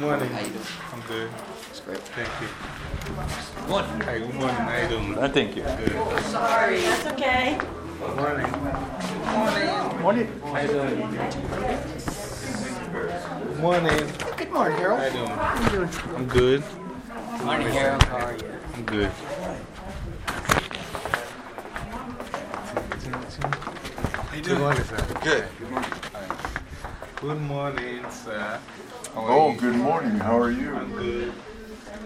morning. How you doing? I'm good. That's great. Thank you. Good morning. Hi, good morning. How you doing? Uh, thank you. Good. Sorry. That's okay. Good morning. Good Morning. Morning. How you doing? Good morning. Good morning, Harold. How Harold. you doing? I'm good. Good morning, Harold. How are you? I'm good. How you doing? Good morning, sir. Good. Good morning, sir. How are Oh, good morning. How are you? I'm good.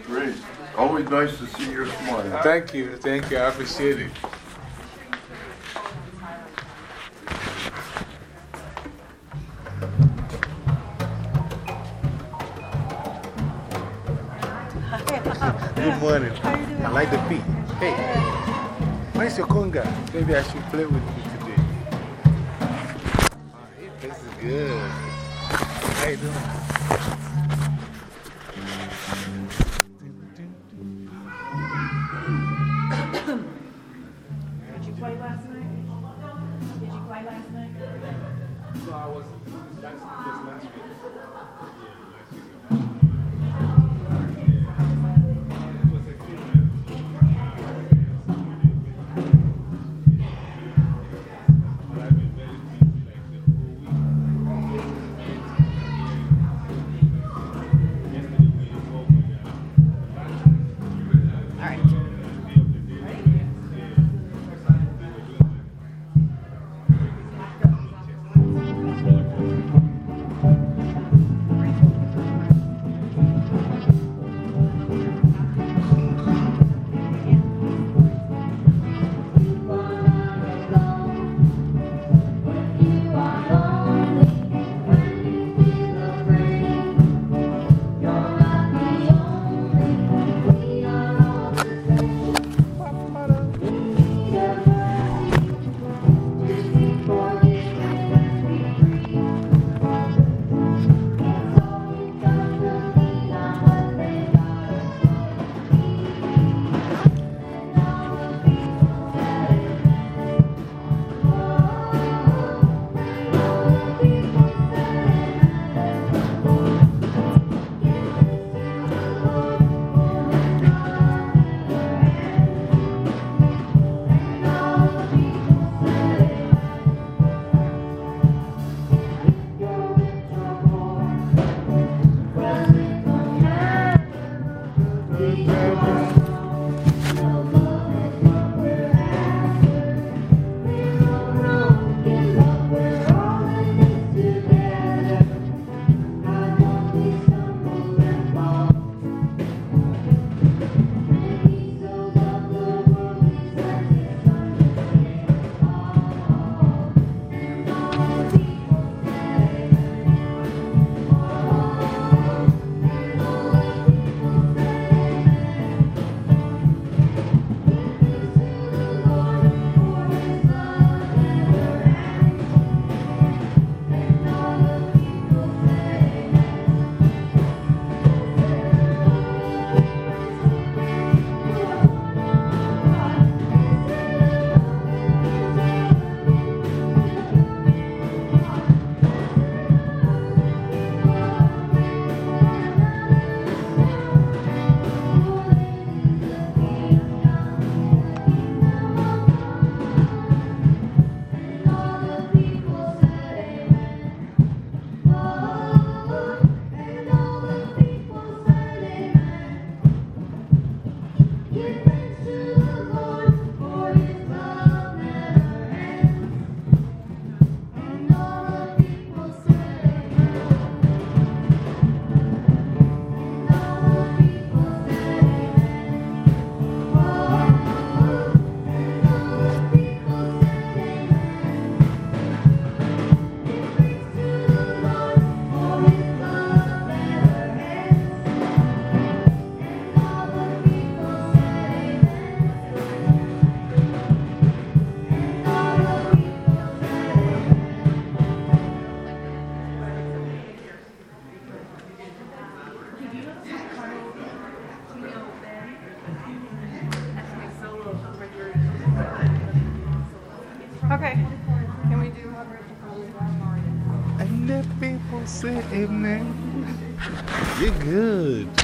Great. Always nice to see your smile. Thank you. Thank you. I appreciate it. Good morning. I like the beat. Hey, where's your conga? Maybe I should play with you today. Oh, hey, this is good. How you doing? Okay. Can we do And the people say amen. You're good.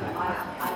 Yeah.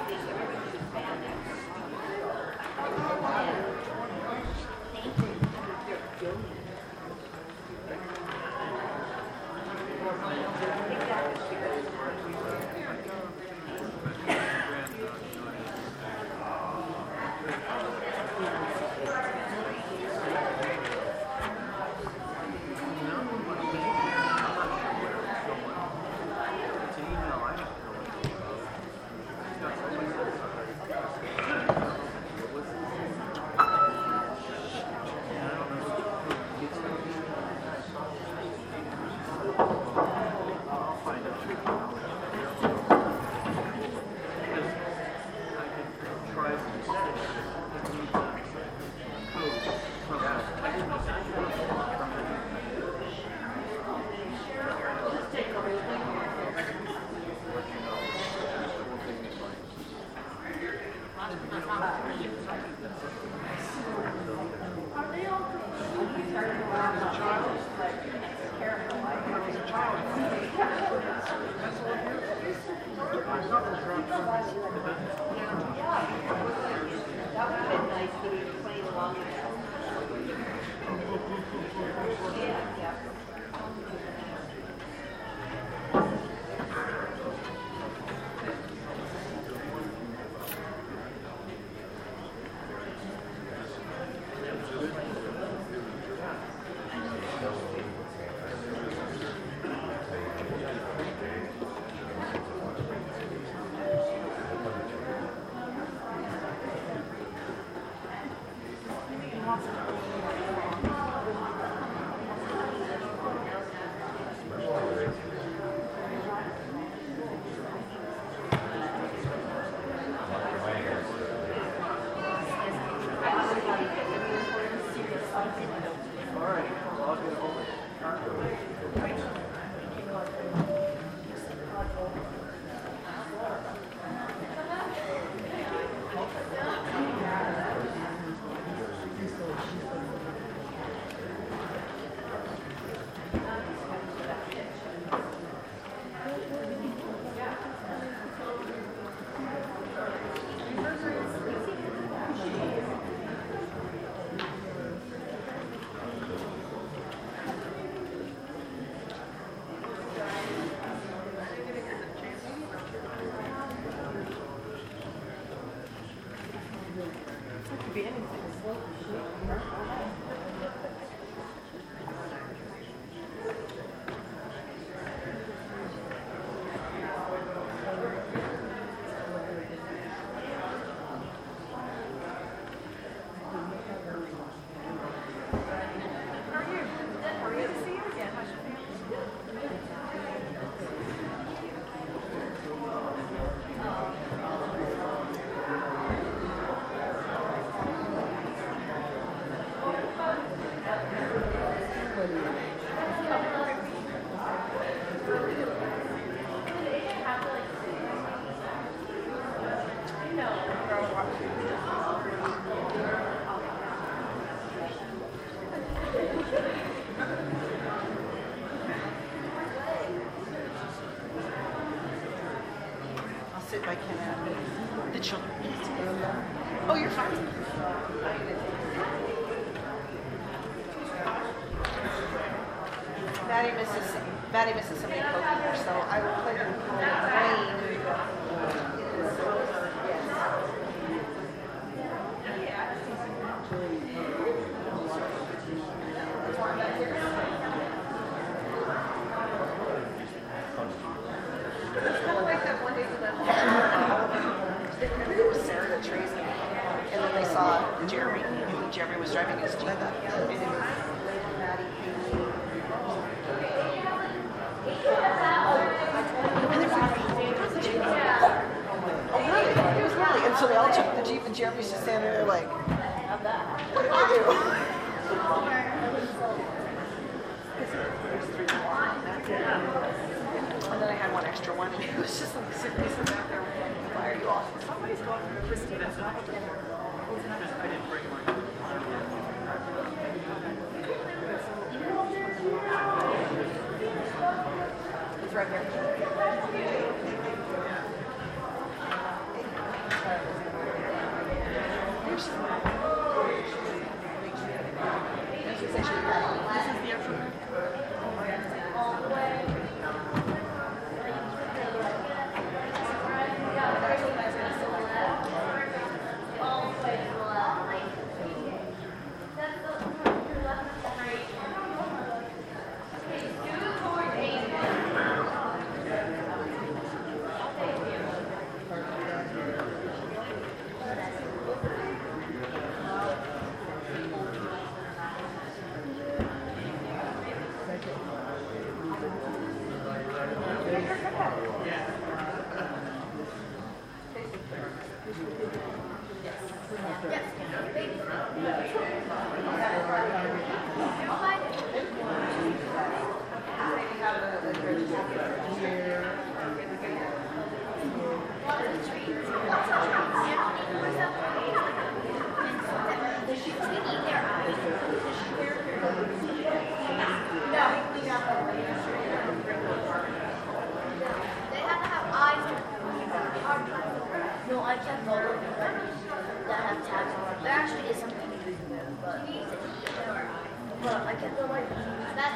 Maddie misses Maddie misses some many so I will play the Rain. Sarah the trees, and then they saw Jeremy. Jeremy was driving his Jeep. Christy Bessel. Yeah.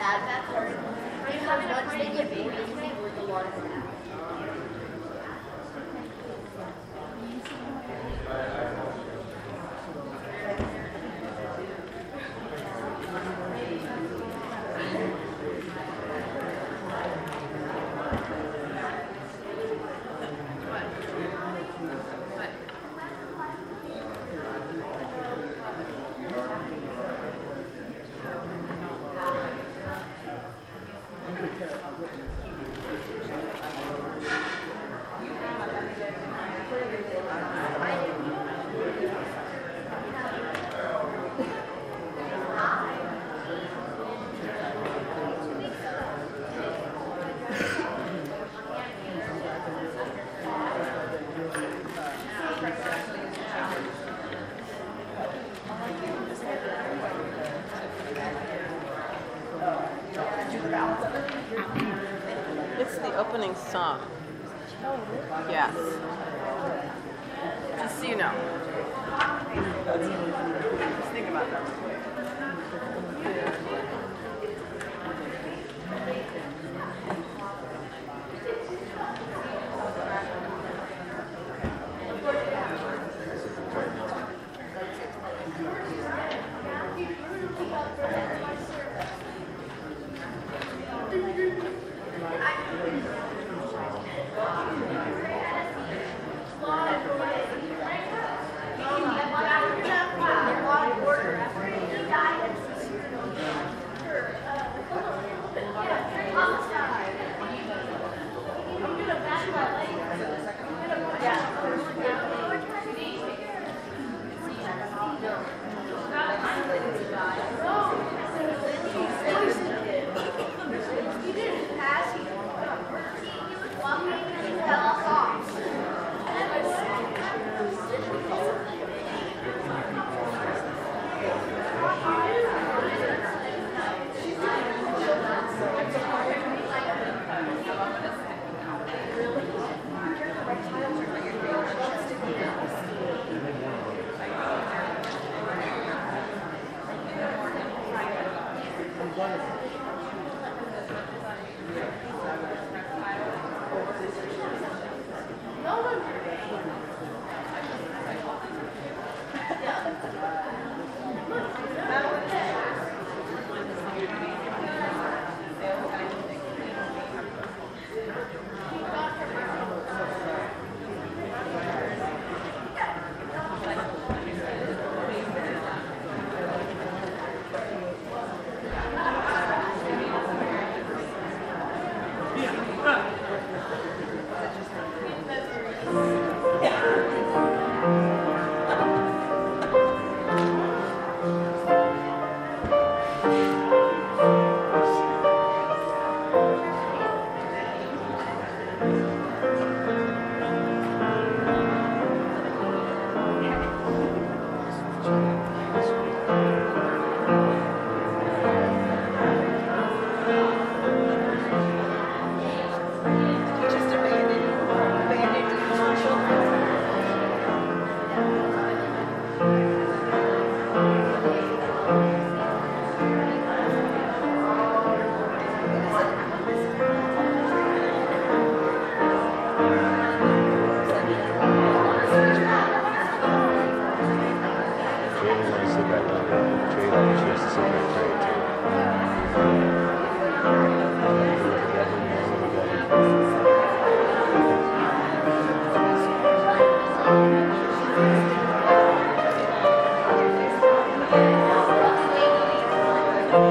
add that part. Three times Wednesday, the baby, or the laundry.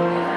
Yeah.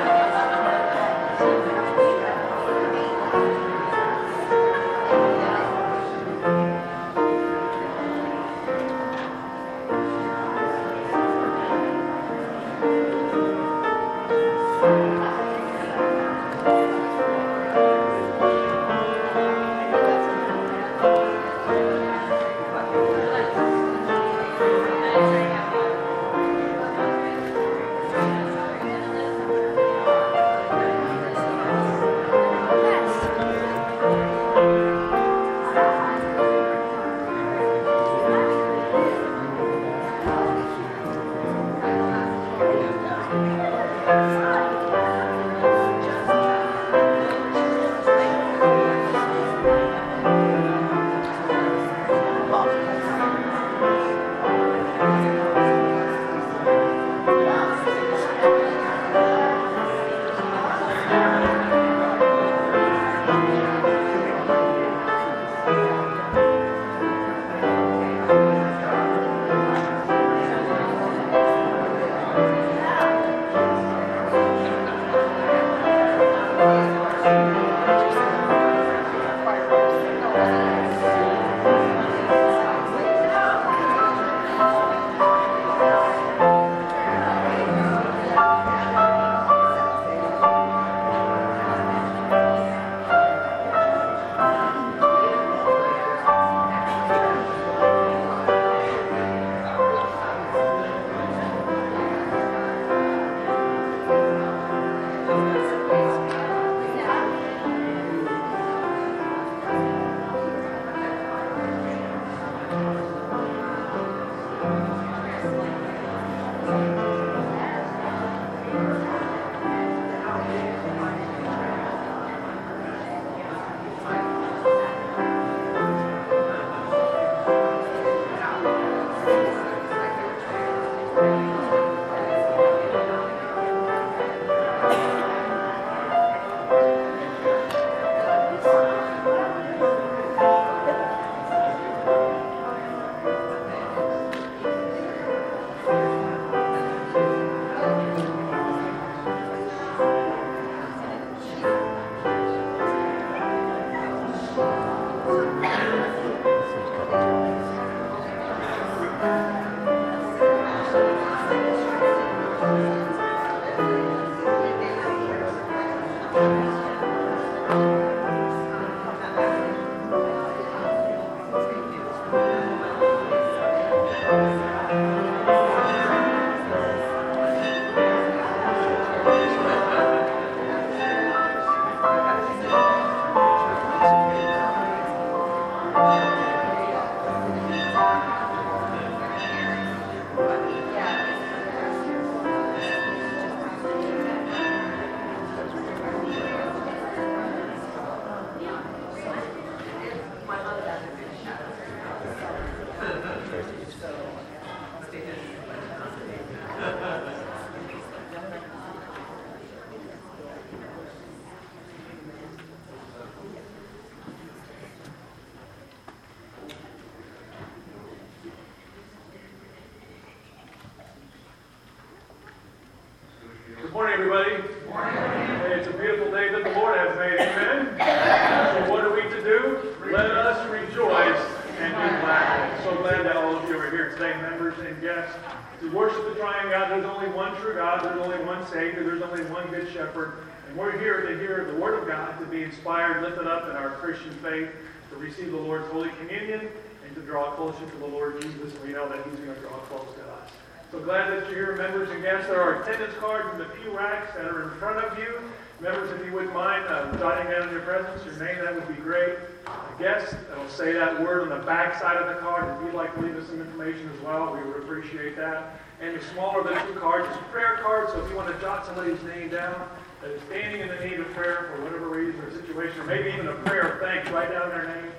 Today, members and guests, to worship the triune God. There's only one true God. There's only one Savior. There's only one good shepherd. And we're here to hear the Word of God, to be inspired, lifted up in our Christian faith, to receive the Lord's Holy Communion, and to draw closer to the Lord Jesus. And we know that He's going to draw close to us. So glad that you're here, members and guests. There are attendance cards in the pew racks that are in front of you. Members, if you wouldn't mind uh, jotting down your presence, your name, that would be great. Uh, guests, I'll say that word on the back side of the card. If you'd like to leave us some information as well, we would appreciate that. And the smaller of the two cards is a prayer card, so if you want to jot somebody's name down that is standing in the need of prayer for whatever reason or situation, or maybe even a prayer of thanks, write down their name.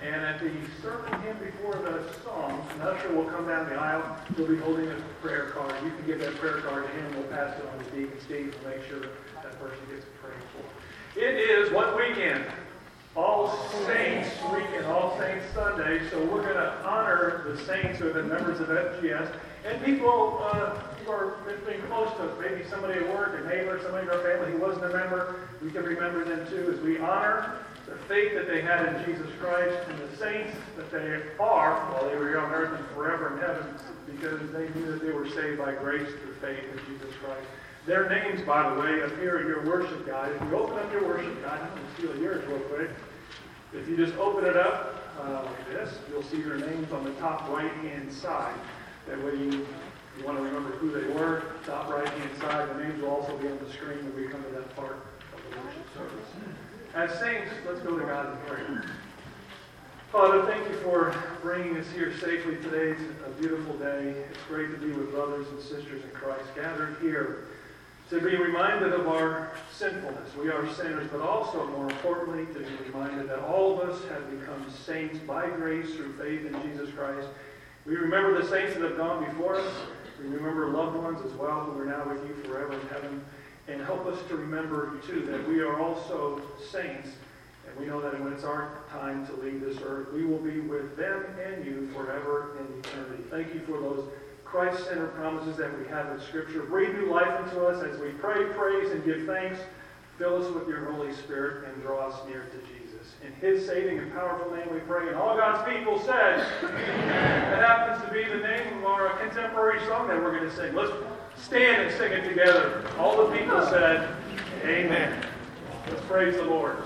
And at the sermon hymn before the song, an usher will come down the aisle. He'll be holding a prayer card. You can give that prayer card to him. We'll pass it on to Deacon Steve to make sure person gets prayed for. It is what weekend? All Saints Weekend, All Saints Sunday. So we're going to honor the saints who have been members of FGS and people uh, who are been close to. Maybe somebody at work, a neighbor, somebody in our family who wasn't a member. We can remember them too as we honor the faith that they had in Jesus Christ and the saints that they are while they were here on earth and forever in heaven because they knew that they were saved by grace through faith in Jesus Christ. Their names, by the way, appear in your worship guide. If you open up your worship guide, I'm going to steal yours real quick. If you just open it up uh, like this, you'll see their names on the top right-hand side. That way you, you want to remember who they were, top right-hand side. The names will also be on the screen when we come to that part of the worship service. As saints, let's go to God in prayer. Father, thank you for bringing us here safely today. It's a beautiful day. It's great to be with brothers and sisters in Christ gathered here to be reminded of our sinfulness. We are sinners, but also, more importantly, to be reminded that all of us have become saints by grace through faith in Jesus Christ. We remember the saints that have gone before us. We remember loved ones as well who are now with you forever in heaven. And help us to remember, too, that we are also saints. And we know that when it's our time to leave this earth, we will be with them and you forever in eternity. Thank you for those Christ-centered promises that we have in Scripture. Breathe new life into us as we pray, praise, and give thanks. Fill us with your Holy Spirit and draw us near to Jesus. In his saving and powerful name we pray. And all God's people said, that happens to be the name of our contemporary song that we're going to sing. Let's stand and sing it together. All the people said, Amen. Let's praise the Lord.